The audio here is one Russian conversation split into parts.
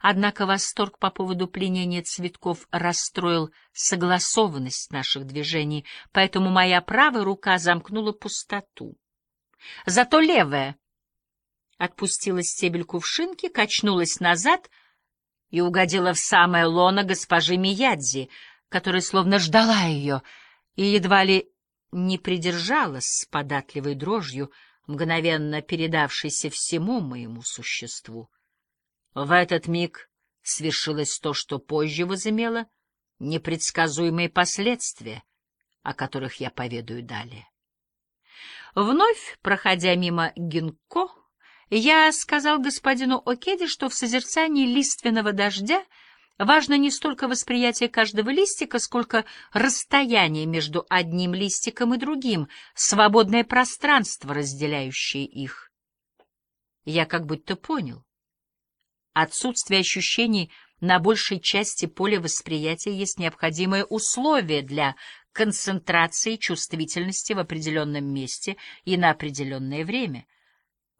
Однако восторг по поводу пленения цветков расстроил согласованность наших движений, поэтому моя правая рука замкнула пустоту. Зато левая отпустила стебель кувшинки, качнулась назад и угодила в самое лоно госпожи Миядзи, которая словно ждала ее и едва ли не придержалась с податливой дрожью, мгновенно передавшейся всему моему существу. В этот миг свершилось то, что позже возымело непредсказуемые последствия, о которых я поведаю далее. Вновь, проходя мимо Гинко, я сказал господину Океде, что в созерцании лиственного дождя важно не столько восприятие каждого листика, сколько расстояние между одним листиком и другим, свободное пространство, разделяющее их. Я как будто понял. Отсутствие ощущений на большей части поля восприятия есть необходимое условие для концентрации чувствительности в определенном месте и на определенное время —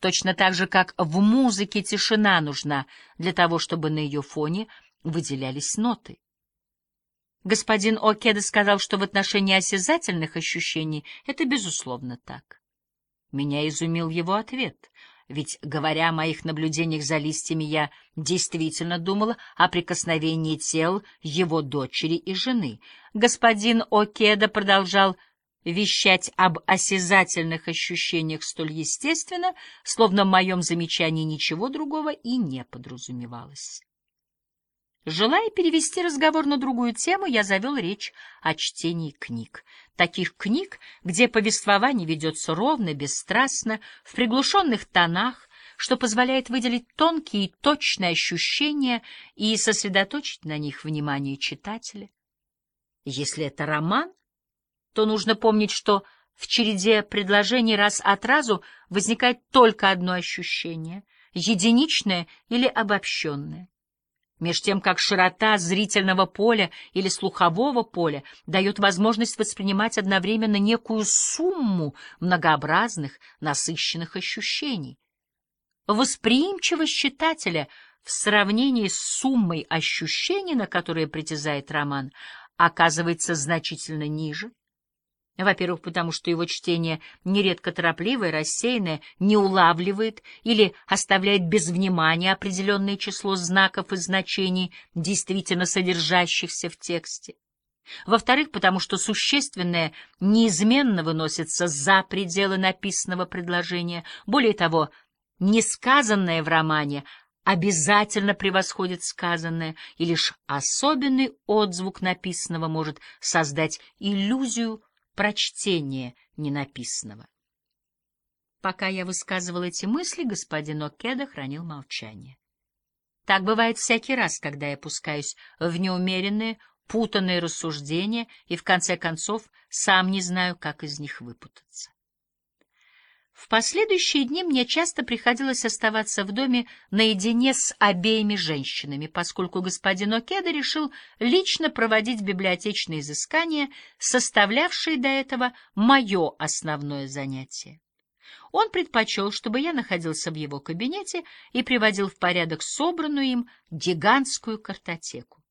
Точно так же, как в музыке тишина нужна для того, чтобы на ее фоне выделялись ноты. Господин Океда сказал, что в отношении осязательных ощущений это безусловно так. Меня изумил его ответ, ведь, говоря о моих наблюдениях за листьями, я действительно думала о прикосновении тел его дочери и жены. Господин Океда продолжал вещать об осязательных ощущениях столь естественно, словно в моем замечании ничего другого и не подразумевалось. Желая перевести разговор на другую тему, я завел речь о чтении книг. Таких книг, где повествование ведется ровно, бесстрастно, в приглушенных тонах, что позволяет выделить тонкие и точные ощущения и сосредоточить на них внимание читателя. Если это роман, то нужно помнить, что в череде предложений раз от разу возникает только одно ощущение — единичное или обобщенное. Меж тем, как широта зрительного поля или слухового поля дает возможность воспринимать одновременно некую сумму многообразных, насыщенных ощущений. Восприимчивость читателя в сравнении с суммой ощущений, на которые притязает роман, оказывается значительно ниже, во-первых, потому что его чтение нередко торопливое, рассеянное, не улавливает или оставляет без внимания определенное число знаков и значений, действительно содержащихся в тексте. Во-вторых, потому что существенное неизменно выносится за пределы написанного предложения. Более того, несказанное в романе обязательно превосходит сказанное, и лишь особенный отзвук написанного может создать иллюзию прочтение ненаписанного. Пока я высказывал эти мысли, господин Океда хранил молчание. Так бывает всякий раз, когда я пускаюсь в неумеренные, путанные рассуждения и, в конце концов, сам не знаю, как из них выпутаться. В последующие дни мне часто приходилось оставаться в доме наедине с обеими женщинами, поскольку господин Океда решил лично проводить библиотечные изыскания, составлявшие до этого мое основное занятие. Он предпочел, чтобы я находился в его кабинете и приводил в порядок собранную им гигантскую картотеку.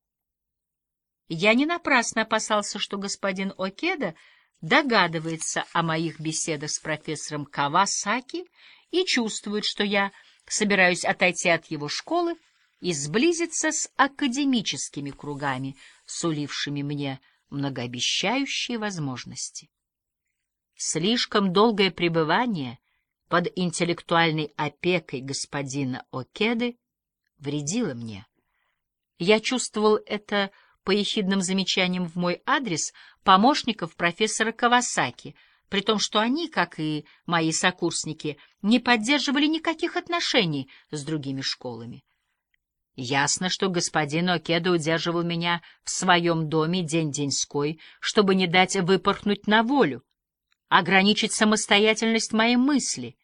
Я не напрасно опасался, что господин Океда — догадывается о моих беседах с профессором Кавасаки и чувствует, что я собираюсь отойти от его школы и сблизиться с академическими кругами, сулившими мне многообещающие возможности. Слишком долгое пребывание под интеллектуальной опекой господина Океды вредило мне. Я чувствовал это по ехидным замечаниям в мой адрес помощников профессора Кавасаки, при том, что они, как и мои сокурсники, не поддерживали никаких отношений с другими школами. Ясно, что господин Океда удерживал меня в своем доме день-деньской, чтобы не дать выпорхнуть на волю, ограничить самостоятельность моей мысли,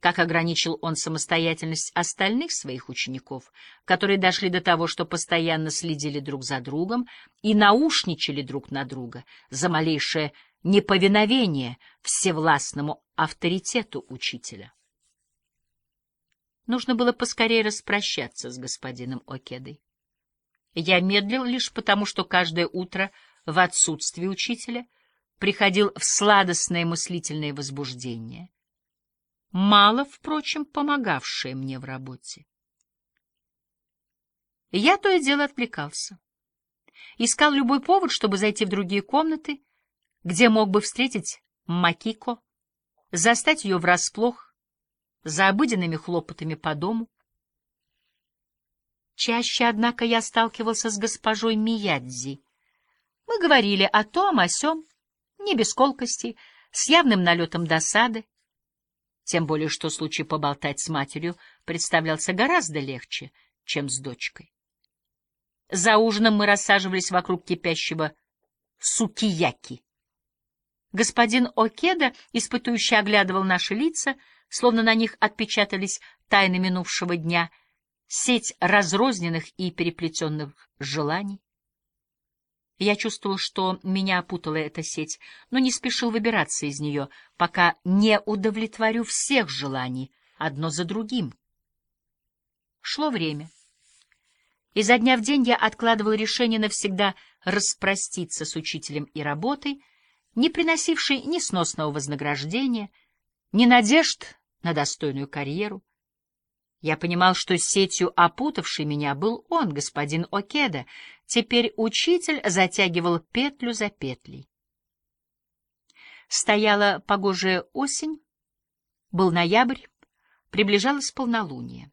как ограничил он самостоятельность остальных своих учеников, которые дошли до того, что постоянно следили друг за другом и наушничали друг на друга за малейшее неповиновение всевластному авторитету учителя. Нужно было поскорее распрощаться с господином Окедой. Я медлил лишь потому, что каждое утро в отсутствие учителя приходил в сладостное мыслительное возбуждение, мало, впрочем, помогавшее мне в работе. Я то и дело отвлекался. Искал любой повод, чтобы зайти в другие комнаты, где мог бы встретить Макико, застать ее врасплох за обыденными хлопотами по дому. Чаще, однако, я сталкивался с госпожой Миядзи. Мы говорили о том, о сём, не без колкости, с явным налетом досады, тем более что случай поболтать с матерью представлялся гораздо легче, чем с дочкой. За ужином мы рассаживались вокруг кипящего сукияки. Господин Океда, испытующе оглядывал наши лица, словно на них отпечатались тайны минувшего дня, сеть разрозненных и переплетенных желаний. Я чувствовал, что меня опутала эта сеть, но не спешил выбираться из нее, пока не удовлетворю всех желаний, одно за другим. Шло время. Изо дня в день я откладывал решение навсегда распроститься с учителем и работой, не приносившей ни сносного вознаграждения, ни надежд на достойную карьеру. Я понимал, что сетью опутавший меня был он, господин Океда. Теперь учитель затягивал петлю за петлей. Стояла погожая осень, был ноябрь, приближалось полнолуние.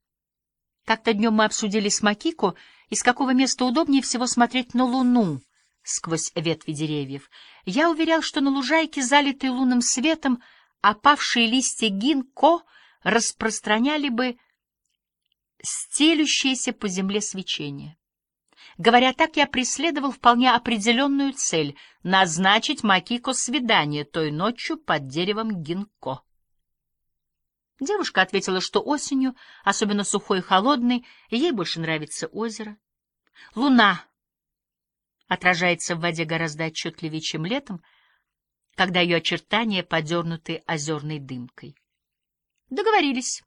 Как-то днем мы обсудили с Макико, из какого места удобнее всего смотреть на луну сквозь ветви деревьев. Я уверял, что на лужайке, залитой лунным светом, опавшие листья гинко распространяли бы стелющееся по земле свечение. Говоря так, я преследовал вполне определенную цель — назначить Макико свидание той ночью под деревом гинко. Девушка ответила, что осенью, особенно сухой и холодной, ей больше нравится озеро. Луна отражается в воде гораздо отчетливее, чем летом, когда ее очертания подернуты озерной дымкой. Договорились. —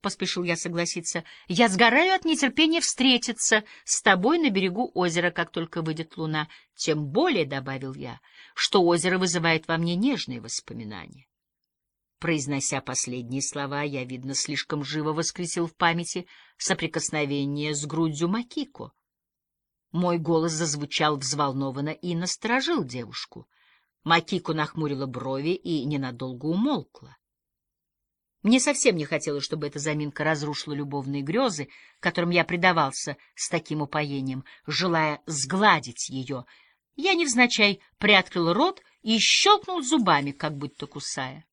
поспешил я согласиться. — Я сгораю от нетерпения встретиться с тобой на берегу озера, как только выйдет луна. Тем более, — добавил я, — что озеро вызывает во мне нежные воспоминания. Произнося последние слова, я, видно, слишком живо воскресил в памяти соприкосновение с грудью Макико. Мой голос зазвучал взволнованно и насторожил девушку. Макико нахмурила брови и ненадолго умолкла. Мне совсем не хотелось, чтобы эта заминка разрушила любовные грезы, которым я предавался с таким упоением, желая сгладить ее. Я невзначай приоткрыл рот и щелкнул зубами, как будто кусая.